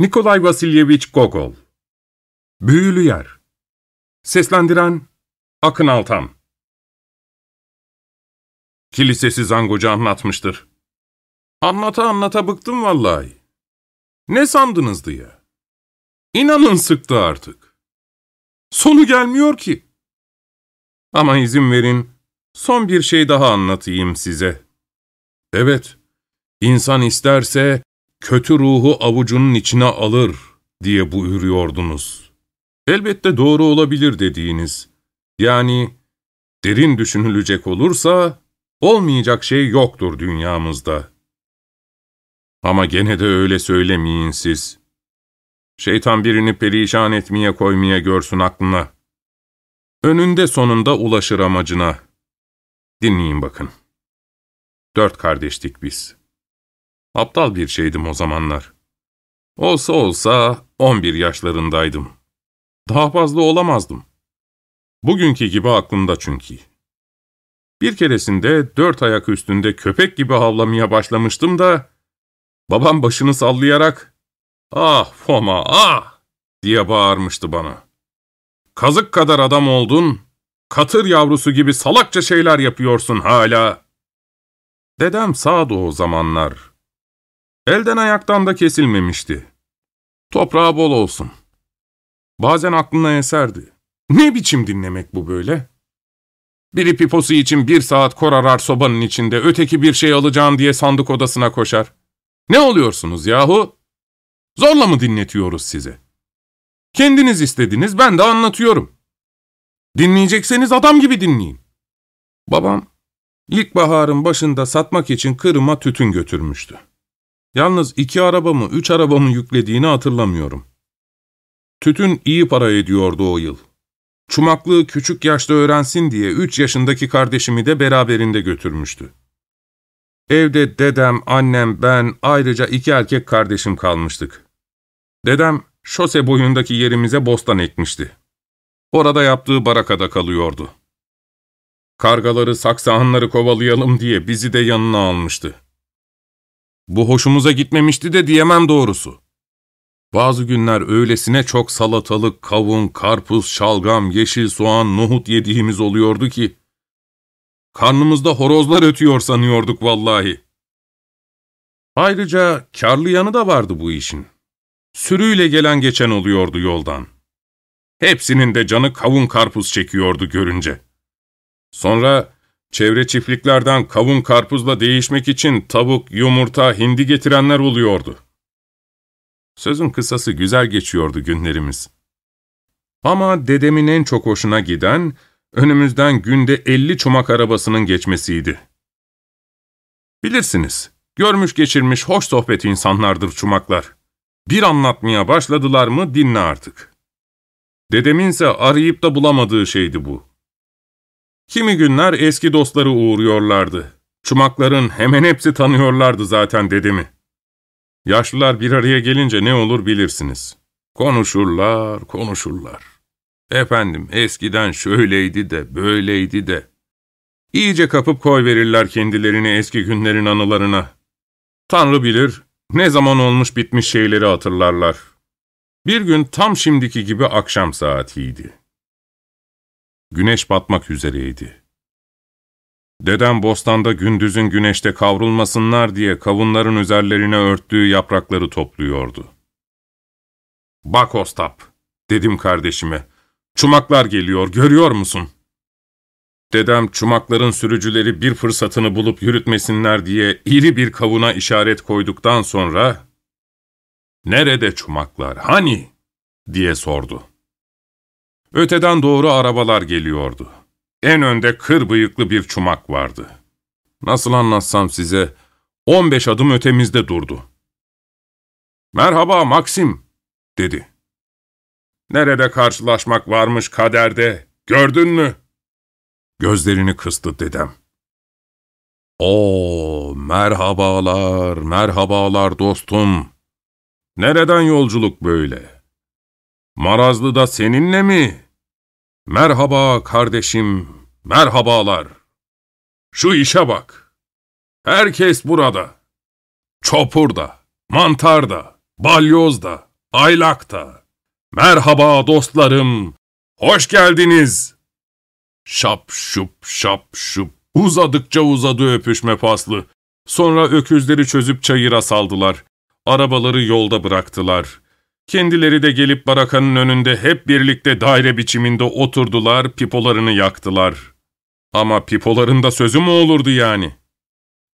Nikolay Vasilyevich Gogol Büyülü Yer Seslendiren Akın Altan Kilisesi zangocu anlatmıştır. Anlata anlata bıktım vallahi. Ne sandınız diye. İnanın sıktı artık. Sonu gelmiyor ki. Ama izin verin, son bir şey daha anlatayım size. Evet, insan isterse kötü ruhu avucunun içine alır diye buyuruyordunuz. Elbette doğru olabilir dediğiniz. Yani derin düşünülecek olursa olmayacak şey yoktur dünyamızda. Ama gene de öyle söylemeyin siz. Şeytan birini perişan etmeye koymaya görsün aklına. Önünde sonunda ulaşır amacına. Dinleyin bakın. Dört kardeştik biz. Aptal bir şeydim o zamanlar. Olsa olsa on bir yaşlarındaydım. Daha fazla olamazdım. Bugünkü gibi aklımda çünkü. Bir keresinde dört ayak üstünde köpek gibi havlamaya başlamıştım da, babam başını sallayarak, ''Ah Foma, ah!'' diye bağırmıştı bana. ''Kazık kadar adam oldun, katır yavrusu gibi salakça şeyler yapıyorsun hala.'' Dedem sağdı o zamanlar. Elden ayaktan da kesilmemişti. Toprağı bol olsun. Bazen aklına eserdi. Ne biçim dinlemek bu böyle? Biri piposu için bir saat kor arar sobanın içinde, öteki bir şey alacağım diye sandık odasına koşar. Ne oluyorsunuz yahu? Zorla mı dinletiyoruz size? Kendiniz istediniz, ben de anlatıyorum. Dinleyecekseniz adam gibi dinleyin. Babam, ilkbaharın başında satmak için Kırım'a tütün götürmüştü. Yalnız iki arabamı, üç arabamı yüklediğini hatırlamıyorum. Tütün iyi para ediyordu o yıl. Çumaklığı küçük yaşta öğrensin diye üç yaşındaki kardeşimi de beraberinde götürmüştü. Evde dedem, annem, ben, ayrıca iki erkek kardeşim kalmıştık. Dedem, şose boyundaki yerimize bostan ekmişti. Orada yaptığı barakada kalıyordu. Kargaları, saksahanları kovalayalım diye bizi de yanına almıştı. Bu hoşumuza gitmemişti de diyemem doğrusu. Bazı günler öylesine çok salatalık, kavun, karpuz, şalgam, yeşil soğan, nohut yediğimiz oluyordu ki, karnımızda horozlar ötüyor sanıyorduk vallahi. Ayrıca karlı yanı da vardı bu işin. Sürüyle gelen geçen oluyordu yoldan. Hepsinin de canı kavun karpuz çekiyordu görünce. Sonra Çevre çiftliklerden kavun karpuzla değişmek için tavuk, yumurta, hindi getirenler oluyordu. Sözün kısası güzel geçiyordu günlerimiz. Ama dedemin en çok hoşuna giden, önümüzden günde elli çomak arabasının geçmesiydi. Bilirsiniz, görmüş geçirmiş hoş sohbet insanlardır çumaklar. Bir anlatmaya başladılar mı dinle artık. Dedeminse arayıp da bulamadığı şeydi bu. Kimi günler eski dostları uğruyorlardı. Çumakların hemen hepsi tanıyorlardı zaten dedemi. Yaşlılar bir araya gelince ne olur bilirsiniz. Konuşurlar, konuşurlar. Efendim eskiden şöyleydi de, böyleydi de. İyice kapıp koy verirler kendilerini eski günlerin anılarına. Tanrı bilir, ne zaman olmuş bitmiş şeyleri hatırlarlar. Bir gün tam şimdiki gibi akşam saatiydi. Güneş batmak üzereydi. Dedem bostanda gündüzün güneşte kavrulmasınlar diye kavunların üzerlerine örttüğü yaprakları topluyordu. ''Bak Ostap'' dedim kardeşime. ''Çumaklar geliyor, görüyor musun?'' Dedem çumakların sürücüleri bir fırsatını bulup yürütmesinler diye iri bir kavuna işaret koyduktan sonra ''Nerede çumaklar, hani?'' diye sordu. Öteden doğru arabalar geliyordu. En önde kır bıyıklı bir çumak vardı. Nasıl anlatsam size, 15 adım ötemizde durdu. ''Merhaba Maxim'' dedi. ''Nerede karşılaşmak varmış kaderde, gördün mü?'' Gözlerini kıstı dedem. ''Oo, merhabalar, merhabalar dostum. Nereden yolculuk böyle?'' Marazlı da seninle mi? Merhaba kardeşim, merhabalar. Şu işe bak. Herkes burada. Çopur da, mantar da, balyoz da, Aylak'ta. Merhaba dostlarım, hoş geldiniz. Şap şup şap şup, uzadıkça uzadı öpüşme faslı. Sonra öküzleri çözüp çayıra saldılar. Arabaları yolda bıraktılar. Kendileri de gelip barakanın önünde hep birlikte daire biçiminde oturdular, pipolarını yaktılar. Ama pipoların da sözü mü olurdu yani?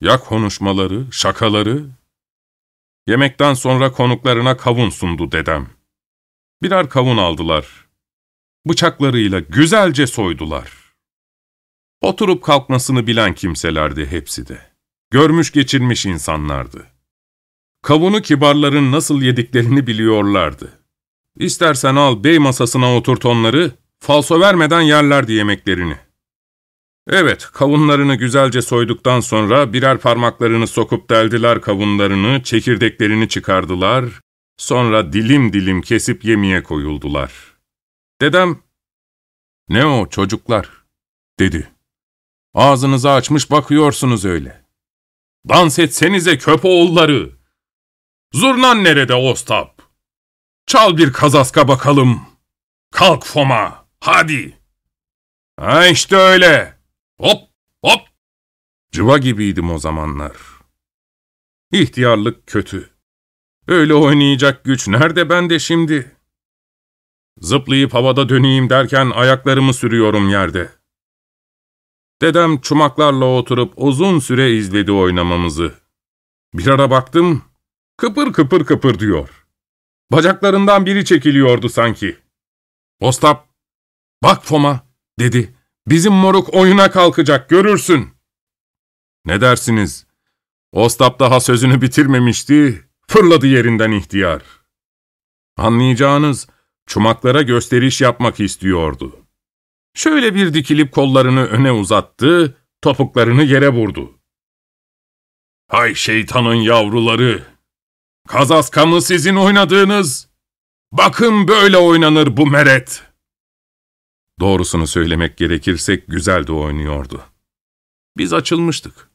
Ya konuşmaları, şakaları? Yemekten sonra konuklarına kavun sundu dedem. Birer kavun aldılar. Bıçaklarıyla güzelce soydular. Oturup kalkmasını bilen kimselerdi hepsi de. Görmüş geçirmiş insanlardı. Kavunu kibarların nasıl yediklerini biliyorlardı. İstersen al bey masasına oturt onları, falso vermeden yerlerdi yemeklerini. Evet, kavunlarını güzelce soyduktan sonra birer parmaklarını sokup deldiler kavunlarını, çekirdeklerini çıkardılar, sonra dilim dilim kesip yemeye koyuldular. Dedem, ''Ne o çocuklar?'' dedi. ''Ağzınızı açmış bakıyorsunuz öyle. Dans etsenize köpoğulları. Zurnan nerede Ostap? Çal bir kazaska bakalım. Kalk Foma, hadi.'' ''Ha işte öyle.'' Hop, hop! Cıva gibiydim o zamanlar. İhtiyarlık kötü. Öyle oynayacak güç nerede bende şimdi? Zıplayıp havada döneyim derken ayaklarımı sürüyorum yerde. Dedem çumaklarla oturup uzun süre izledi oynamamızı. Bir ara baktım, kıpır kıpır kıpır diyor. Bacaklarından biri çekiliyordu sanki. Ostap, bak Foma, dedi. Bizim moruk oyuna kalkacak, görürsün. Ne dersiniz? Ostap daha sözünü bitirmemişti, fırladı yerinden ihtiyar. Anlayacağınız, çumaklara gösteriş yapmak istiyordu. Şöyle bir dikilip kollarını öne uzattı, topuklarını yere vurdu. Hay şeytanın yavruları! Kazaska mı sizin oynadığınız? Bakın böyle oynanır bu meret. Doğrusunu söylemek gerekirse güzel de oynuyordu. Biz açılmıştık.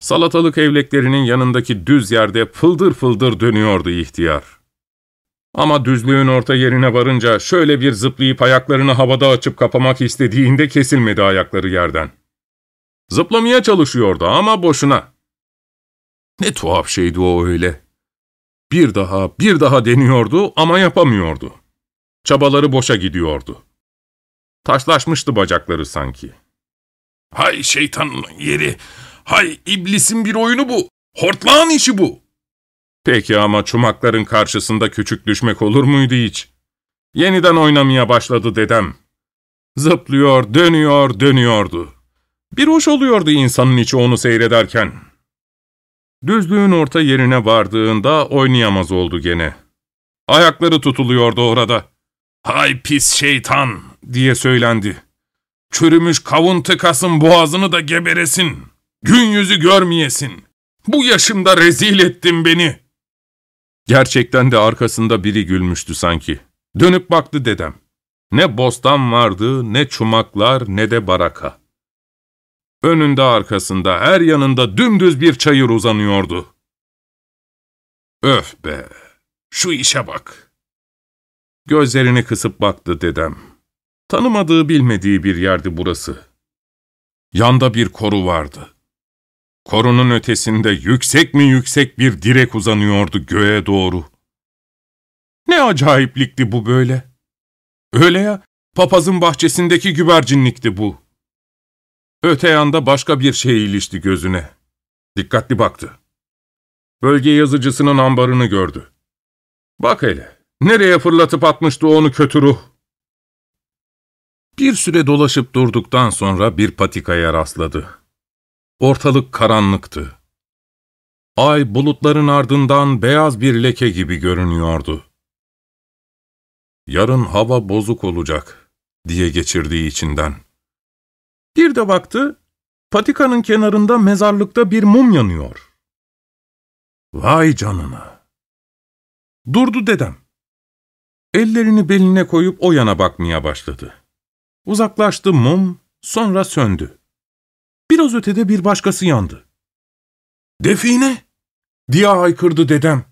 Salatalık evleklerinin yanındaki düz yerde fıldır fıldır dönüyordu ihtiyar. Ama düzlüğün orta yerine varınca şöyle bir zıplayıp ayaklarını havada açıp kapamak istediğinde kesilmedi ayakları yerden. Zıplamaya çalışıyordu ama boşuna. Ne tuhaf şeydi o öyle. Bir daha, bir daha deniyordu ama yapamıyordu. Çabaları boşa gidiyordu. Taşlaşmıştı bacakları sanki. Hay şeytanın yeri, hay iblisin bir oyunu bu, hortlağın işi bu. Peki ama çumakların karşısında küçük düşmek olur muydu hiç? Yeniden oynamaya başladı dedem. Zıplıyor, dönüyor, dönüyordu. Bir hoş oluyordu insanın içi onu seyrederken. Düzlüğün orta yerine vardığında oynayamaz oldu gene. Ayakları tutuluyordu orada. ''Hay pis şeytan!'' diye söylendi. ''Çürümüş kavun tıkasın boğazını da geberesin. Gün yüzü görmeyesin. Bu yaşımda rezil ettin beni.'' Gerçekten de arkasında biri gülmüştü sanki. Dönüp baktı dedem. Ne bostan vardı, ne çumaklar, ne de baraka. Önünde arkasında, her yanında dümdüz bir çayır uzanıyordu. Öf be, şu işe bak. Gözlerini kısıp baktı dedem. Tanımadığı bilmediği bir yerdi burası. Yanda bir koru vardı. Korunun ötesinde yüksek mi yüksek bir direk uzanıyordu göğe doğru. Ne acayiplikti bu böyle. Öyle ya, papazın bahçesindeki güvercinlikti bu. Öte yanda başka bir şey ilişti gözüne. Dikkatli baktı. Bölge yazıcısının ambarını gördü. Bak hele, nereye fırlatıp atmıştı onu kötü ruh. Bir süre dolaşıp durduktan sonra bir patikaya rastladı. Ortalık karanlıktı. Ay bulutların ardından beyaz bir leke gibi görünüyordu. Yarın hava bozuk olacak diye geçirdiği içinden. Bir de baktı, patikanın kenarında mezarlıkta bir mum yanıyor. Vay canına! Durdu dedem. Ellerini beline koyup o yana bakmaya başladı. Uzaklaştı mum, sonra söndü. Biraz ötede bir başkası yandı. ''Define!'' diye haykırdı dedem.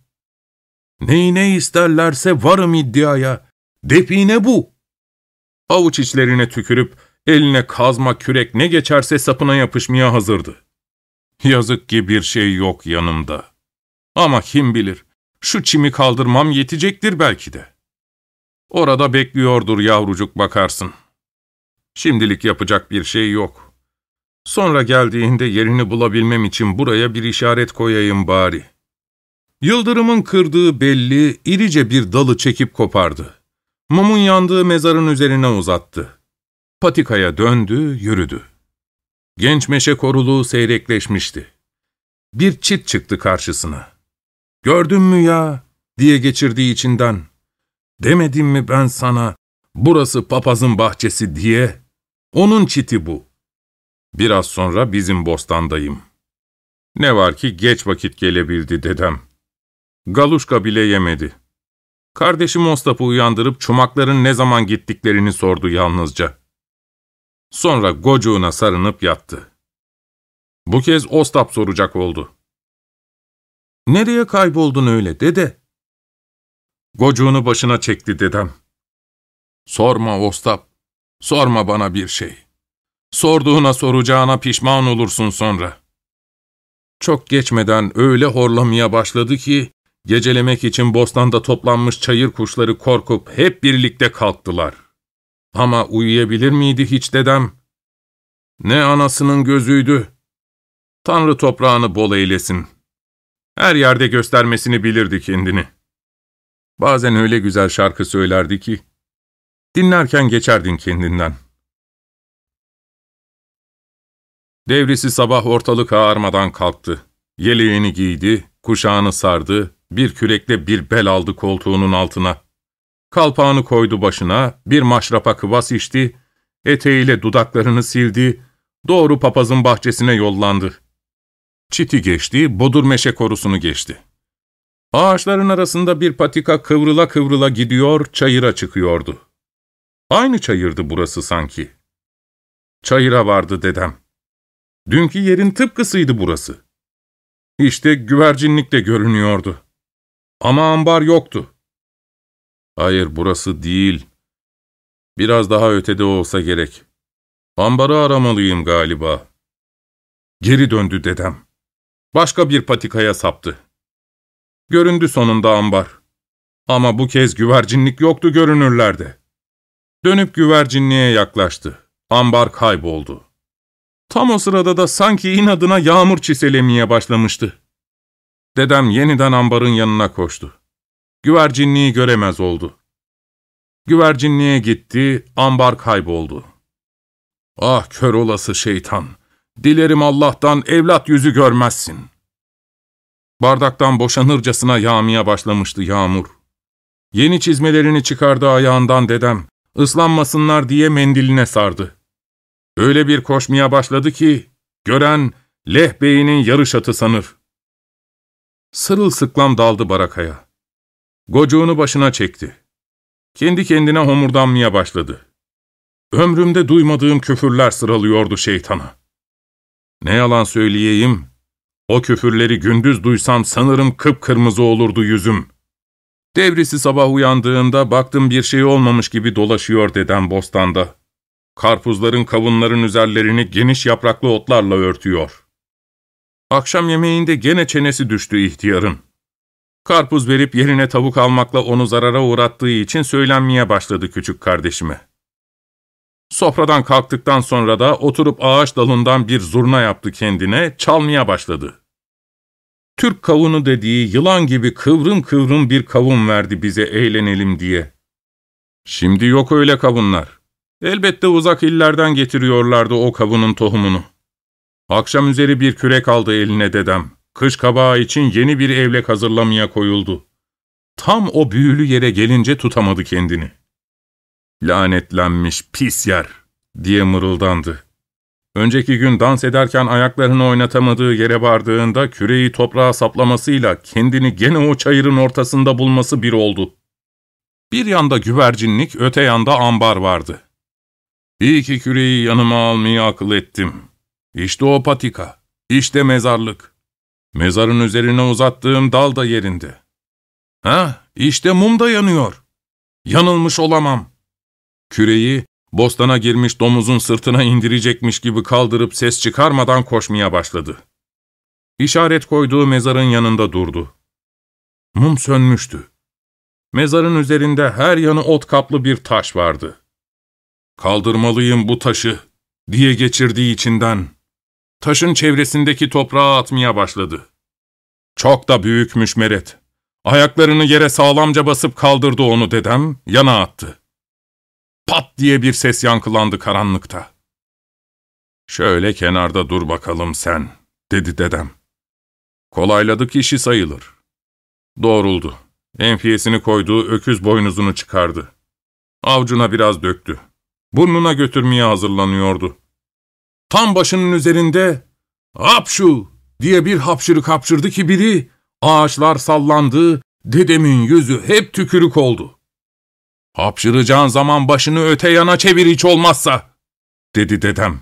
Neyi ne isterlerse varım iddiaya. Define bu. Avuç içlerine tükürüp eline kazma, kürek ne geçerse sapına yapışmaya hazırdı. Yazık ki bir şey yok yanımda. Ama kim bilir, şu çimi kaldırmam yetecektir belki de. Orada bekliyordur yavrucuk bakarsın. Şimdilik yapacak bir şey yok. Sonra geldiğinde yerini bulabilmem için buraya bir işaret koyayım bari. Yıldırımın kırdığı belli, irice bir dalı çekip kopardı. Mumun yandığı mezarın üzerine uzattı. Patikaya döndü, yürüdü. Genç meşe koruluğu seyrekleşmişti. Bir çit çıktı karşısına. ''Gördün mü ya?'' diye geçirdiği içinden. ''Demedim mi ben sana, burası papazın bahçesi diye? Onun çiti bu.'' Biraz sonra bizim bostandayım. Ne var ki geç vakit gelebildi dedem. Galuşka bile yemedi. Kardeşim Ostap'ı uyandırıp çumakların ne zaman gittiklerini sordu yalnızca. Sonra gocuğuna sarınıp yattı. Bu kez Ostap soracak oldu. ''Nereye kayboldun öyle dede?'' Gocuğunu başına çekti dedem. ''Sorma Ostap, sorma bana bir şey. Sorduğuna soracağına pişman olursun sonra.'' Çok geçmeden öyle horlamaya başladı ki, gecelemek için bostanda toplanmış çayır kuşları korkup hep birlikte kalktılar. Ama uyuyabilir miydi hiç dedem? Ne anasının gözüydü. Tanrı toprağını bol eylesin. Her yerde göstermesini bilirdi kendini. Bazen öyle güzel şarkı söylerdi ki, dinlerken geçerdin kendinden. Devrisi sabah ortalık ağarmadan kalktı. Yeleğini giydi, kuşağını sardı, bir kürekle bir bel aldı koltuğunun altına. Kalpağını koydu başına, bir maşrapa kıvas içti, eteğiyle dudaklarını sildi, doğru papazın bahçesine yollandı. Çiti geçti, bodur meşe korusunu geçti. Ağaçların arasında bir patika kıvrıla kıvrıla gidiyor, çayıra çıkıyordu. Aynı çayırdı burası sanki. Çayıra vardı dedem. Dünkü yerin tıpkısıydı burası. İşte güvercinlik de görünüyordu. Ama ambar yoktu. Hayır, burası değil. Biraz daha ötede olsa gerek. Ambarı aramalıyım galiba. Geri döndü dedem. Başka bir patikaya saptı. Göründü sonunda ambar. Ama bu kez güvercinlik yoktu görünürlerde. Dönüp güvercinliğe yaklaştı. Ambar kayboldu. Tam o sırada da sanki inadına yağmur çiselemeye başlamıştı. Dedem yeniden ambarın yanına koştu. Güvercinliği göremez oldu. Güvercinliğe gitti, ambar kayboldu. Ah kör olası şeytan! Dilerim Allah'tan evlat yüzü görmezsin. Bardaktan boşanırcasına yağmaya başlamıştı yağmur. Yeni çizmelerini çıkardı ayağından dedem, ıslanmasınlar diye mendiline sardı. Öyle bir koşmaya başladı ki, gören Leh Bey'inin yarış atı sanır. Sırılsıklam daldı barakaya. Gocuğunu başına çekti. Kendi kendine homurdanmaya başladı. Ömrümde duymadığım küfürler sıralıyordu şeytana. Ne yalan söyleyeyim, o küfürleri gündüz duysam sanırım kıpkırmızı olurdu yüzüm. Devrisi sabah uyandığında baktım bir şey olmamış gibi dolaşıyor dedem bostanda. Karpuzların kavunların üzerlerini geniş yapraklı otlarla örtüyor. Akşam yemeğinde gene çenesi düştü ihtiyarın. Karpuz verip yerine tavuk almakla onu zarara uğrattığı için söylenmeye başladı küçük kardeşime. Sofradan kalktıktan sonra da oturup ağaç dalından bir zurna yaptı kendine, çalmaya başladı. Türk kavunu dediği yılan gibi kıvrım kıvrım bir kavun verdi bize eğlenelim diye. Şimdi yok öyle kavunlar. Elbette uzak illerden getiriyorlardı o kavunun tohumunu. Akşam üzeri bir kürek aldı eline dedem. Kış kabağı için yeni bir evlek hazırlamaya koyuldu. Tam o büyülü yere gelince tutamadı kendini. Lanetlenmiş pis yer diye mırıldandı. Önceki gün dans ederken ayaklarını oynatamadığı yere vardığında küreği toprağa saplamasıyla kendini gene o çayırın ortasında bulması bir oldu. Bir yanda güvercinlik, öte yanda ambar vardı. İyi ki küreği yanıma almayı akıl ettim. İşte o patika, işte mezarlık. Mezarın üzerine uzattığım dal da yerinde. Ha, işte mum da yanıyor. Yanılmış olamam. Küreyi bostana girmiş domuzun sırtına indirecekmiş gibi kaldırıp ses çıkarmadan koşmaya başladı. İşaret koyduğu mezarın yanında durdu. Mum sönmüştü. Mezarın üzerinde her yanı ot kaplı bir taş vardı. Kaldırmalıyım bu taşı diye geçirdiği içinden. Taşın çevresindeki toprağa atmaya başladı. Çok da büyükmüş Meret. Ayaklarını yere sağlamca basıp kaldırdı onu dedem, yana attı. Pat diye bir ses yankılandı karanlıkta. Şöyle kenarda dur bakalım sen, dedi dedem. Kolayladık işi sayılır. Doğruldu. Enfiyesini koyduğu öküz boynuzunu çıkardı. Avcuna biraz döktü. Burnuna götürmeye hazırlanıyordu. Tam başının üzerinde ''Hapşu!'' diye bir hapşırık hapşırdı ki biri, ağaçlar sallandı, dedemin yüzü hep tükürük oldu. ''Hapşıracağın zaman başını öte yana çevir hiç olmazsa!'' dedi dedem.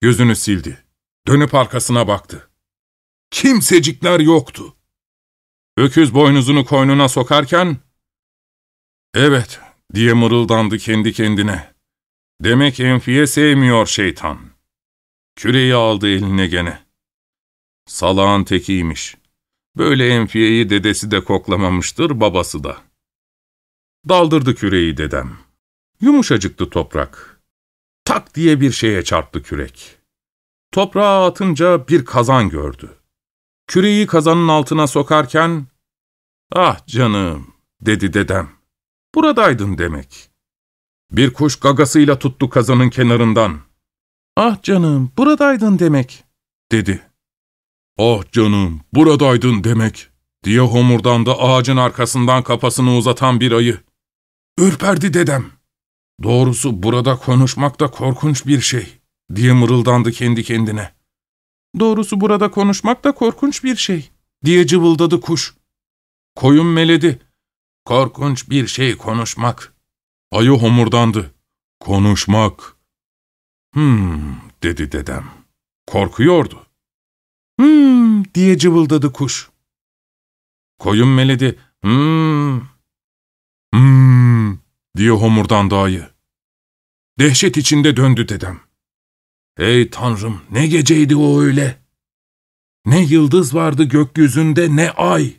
Gözünü sildi. Dönüp arkasına baktı. Kimsecikler yoktu. Öküz boynuzunu koynuna sokarken, ''Evet'' diye mırıldandı kendi kendine. ''Demek enfiye sevmiyor şeytan.'' Küreyi aldı eline gene. Salağın tekiymiş. Böyle enfiyeyi dedesi de koklamamıştır, babası da. Daldırdı küreyi dedem. Yumuşacıktı toprak. Tak diye bir şeye çarptı kürek. Toprağa atınca bir kazan gördü. Küreyi kazanın altına sokarken, ''Ah canım'' dedi dedem. ''Buradaydın demek.'' Bir kuş gagasıyla tuttu kazanın kenarından. ''Ah canım, buradaydın demek.'' dedi. ''Ah canım, buradaydın demek.'' diye homurdandı ağacın arkasından kafasını uzatan bir ayı. Ürperdi dedem. Doğrusu burada konuşmak da korkunç bir şey, diye mırıldandı kendi kendine. Doğrusu burada konuşmak da korkunç bir şey, diye cıvıldadı kuş. Koyun meledi. Korkunç bir şey konuşmak. Ayı homurdandı. Konuşmak. Hmm, dedi dedem. Korkuyordu. Hmm, diye cıvıldadı kuş. Koyun meledi. Hmm, hmm, diye homurdandı ayı. Dehşet içinde döndü dedem. Ey tanrım ne geceydi o öyle. Ne yıldız vardı gökyüzünde ne ay.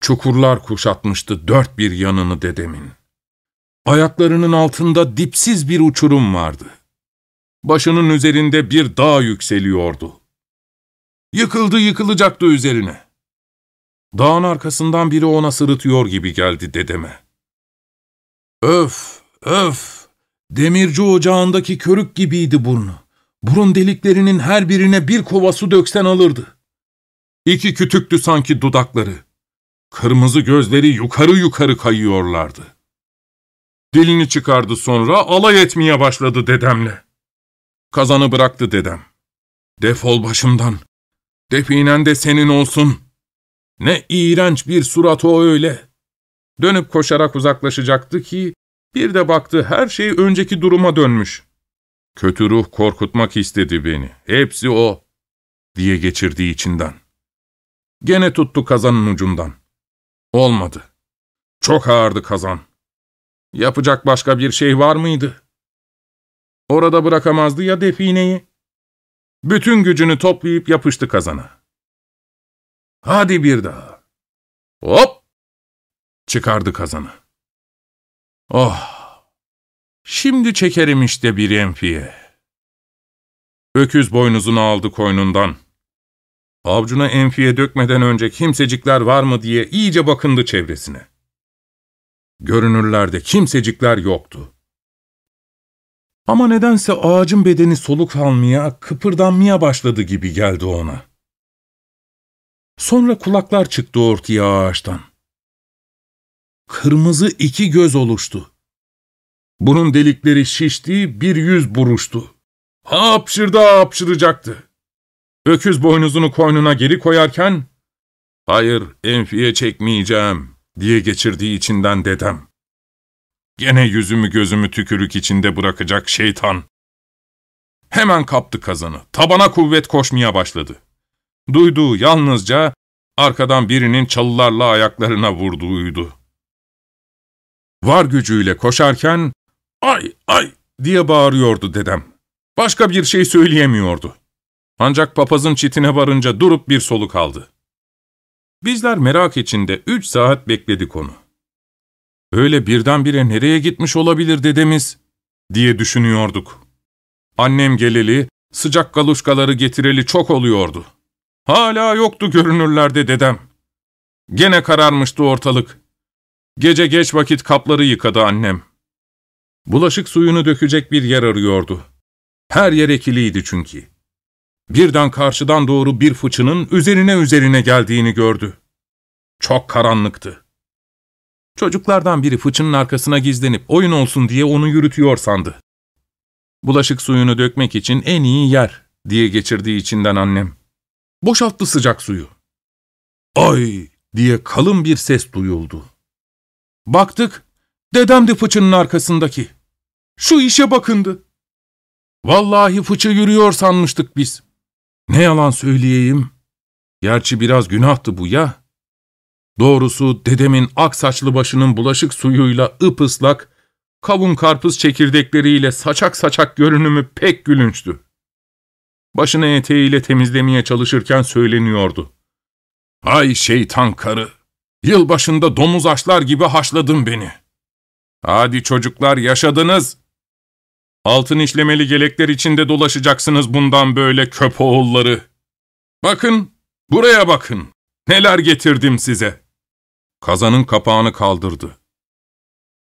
Çukurlar kuşatmıştı dört bir yanını dedemin. Ayaklarının altında dipsiz bir uçurum vardı. Başının üzerinde bir dağ yükseliyordu. Yıkıldı yıkılacaktı üzerine. Dağın arkasından biri ona sırıtıyor gibi geldi dedeme. Öf, öf, demirci ocağındaki körük gibiydi burnu. Burun deliklerinin her birine bir kova su döksen alırdı. İki kütüktü sanki dudakları. Kırmızı gözleri yukarı yukarı kayıyorlardı. Dilini çıkardı sonra alay etmeye başladı dedemle. Kazanı bıraktı dedem. Defol başımdan. Definen de senin olsun. Ne iğrenç bir surat o öyle. Dönüp koşarak uzaklaşacaktı ki bir de baktı her şey önceki duruma dönmüş. Kötü ruh korkutmak istedi beni. Hepsi o, diye geçirdi içinden. Gene tuttu kazanın ucundan. Olmadı. Çok ağırdı kazan. Yapacak başka bir şey var mıydı? Orada bırakamazdı ya defineyi. Bütün gücünü toplayıp yapıştı kazana. Hadi bir daha. Hop! Çıkardı kazanı. Oh! Şimdi çekerim işte bir enfiye. Öküz boynuzunu aldı koynundan. Avcuna enfiye dökmeden önce kimsecikler var mı diye iyice bakındı çevresine. Görünürlerde kimsecikler yoktu. Ama nedense ağacın bedeni soluk almaya, kıpırdanmaya başladı gibi geldi ona. Sonra kulaklar çıktı ortaya ağaçtan. Kırmızı iki göz oluştu. Bunun delikleri şişti, bir yüz buruştu. Hapşırdı hapşıracaktı. Öküz boynuzunu koynuna geri koyarken, ''Hayır, enfiye çekmeyeceğim.'' diye geçirdiği içinden dedem. Gene yüzümü gözümü tükürük içinde bırakacak şeytan. Hemen kaptı kazanı, tabana kuvvet koşmaya başladı. Duyduğu yalnızca, arkadan birinin çalılarla ayaklarına vurduğuydu. Var gücüyle koşarken, ''Ay, ay!'' diye bağırıyordu dedem. Başka bir şey söyleyemiyordu. Ancak papazın çitine varınca durup bir soluk aldı. Bizler merak içinde üç saat bekledik onu. Öyle birdenbire nereye gitmiş olabilir dedemiz diye düşünüyorduk. Annem geleli, sıcak galuşkaları getireli çok oluyordu. Hala yoktu görünürlerde dedem. Gene kararmıştı ortalık. Gece geç vakit kapları yıkadı annem. Bulaşık suyunu dökecek bir yer arıyordu. Her yer ekiliydi çünkü. Birden karşıdan doğru bir fıçının üzerine üzerine geldiğini gördü. Çok karanlıktı. Çocuklardan biri fıçının arkasına gizlenip oyun olsun diye onu yürütüyor sandı. Bulaşık suyunu dökmek için en iyi yer diye geçirdiği içinden annem. Boşalttı sıcak suyu. Ay diye kalın bir ses duyuldu. Baktık, dedemdi fıçının arkasındaki. Şu işe bakındı. Vallahi fıçı yürüyor sanmıştık biz. Ne yalan söyleyeyim. Gerçi biraz günahtı bu ya. Doğrusu dedemin ak saçlı başının bulaşık suyuyla ıpıslak, kavun karpuz çekirdekleriyle saçak saçak görünümü pek gülünçtü. Başını eteğiyle temizlemeye çalışırken söyleniyordu. ''Ay şeytan karı, yılbaşında domuz açlar gibi haşladın beni. Hadi çocuklar yaşadınız. Altın işlemeli gelekler içinde dolaşacaksınız bundan böyle köpoğulları. Bakın, buraya bakın, neler getirdim size.'' Kazanın kapağını kaldırdı.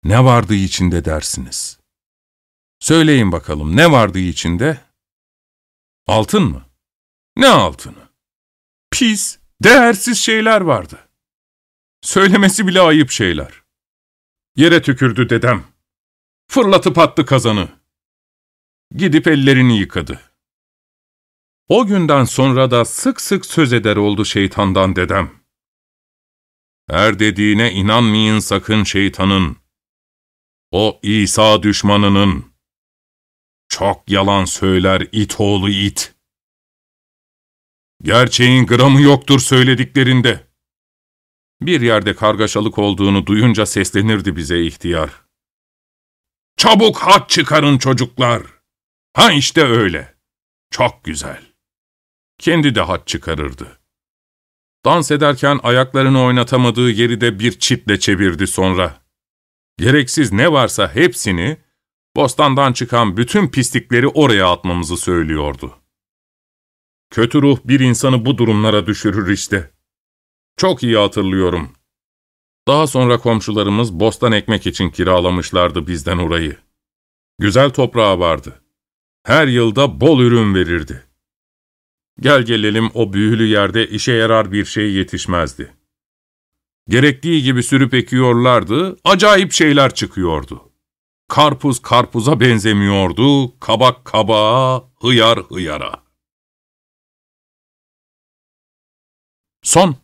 Ne vardı içinde dersiniz? Söyleyin bakalım ne vardı içinde? Altın mı? Ne altını? Pis, değersiz şeyler vardı. Söylemesi bile ayıp şeyler. Yere tükürdü dedem. Fırlatıp attı kazanı. Gidip ellerini yıkadı. O günden sonra da sık sık söz eder oldu şeytandan dedem. Her dediğine inanmayın sakın şeytanın. O İsa düşmanının. Çok yalan söyler it oğlu it. Gerçeğin gramı yoktur söylediklerinde. Bir yerde kargaşalık olduğunu duyunca seslenirdi bize ihtiyar. Çabuk hat çıkarın çocuklar. Ha işte öyle. Çok güzel. Kendi de hat çıkarırdı. Dans ederken ayaklarını oynatamadığı yeri de bir çitle çevirdi sonra. Gereksiz ne varsa hepsini, bostandan çıkan bütün pislikleri oraya atmamızı söylüyordu. Kötü ruh bir insanı bu durumlara düşürür işte. Çok iyi hatırlıyorum. Daha sonra komşularımız bostan ekmek için kiralamışlardı bizden orayı. Güzel toprağı vardı. Her yılda bol ürün verirdi. Gel gelelim o büyülü yerde işe yarar bir şey yetişmezdi. Gerektiği gibi sürüp ekiyorlardı, acayip şeyler çıkıyordu. Karpuz karpuza benzemiyordu, kabak kabağa, hıyar hıyara. Son